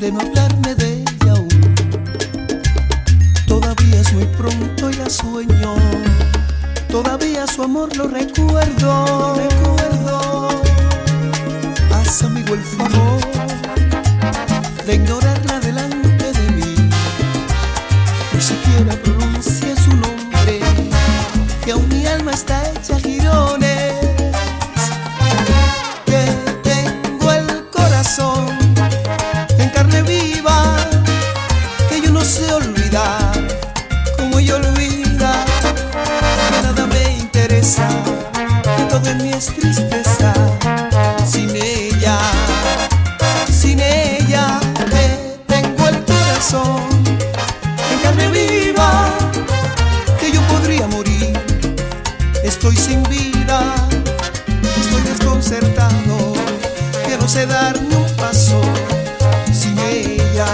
de no hablarme de ella aún. Todavía es muy pronto y la sueño. Todavía su amor lo recuerdo. Lo recuerdo. Haz amigo el favor de ignorarla delante olvidar como yo olvida. Que nada me interesa, que todo en mí es tristeza. Sin ella, sin ella, que tengo el corazón en carne viva, que yo podría morir. Estoy sin vida, estoy desconcertado, que no sé dar ni un paso sin ella,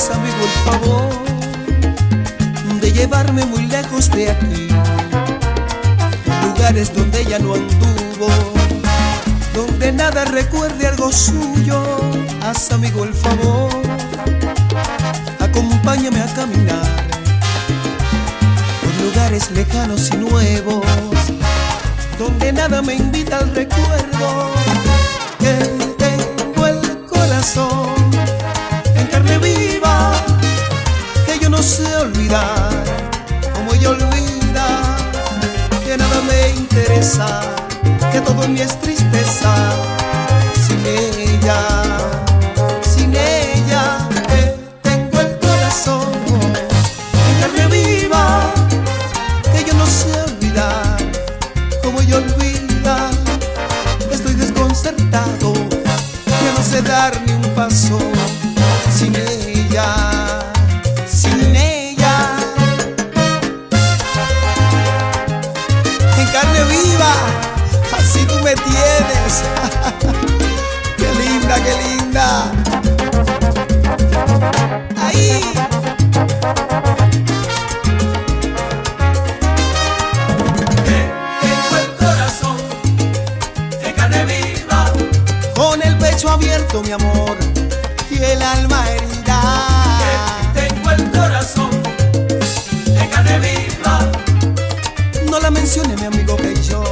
Haz amigo el favor de llevarme muy lejos de aquí, lugares donde ella no anduvo, donde nada recuerde algo suyo. Haz amigo el favor, acompáñame a caminar por lugares lejanos y nuevos, donde nada me invita al recuerdo que todo en mí es tristeza, sin ella, qué linda, qué linda. Ahí. Tengo el corazón en carne viva, Con el pecho abierto, mi amor, y el alma herida. tengo el corazón en carne viva, No la mencione, mi amigo, que yo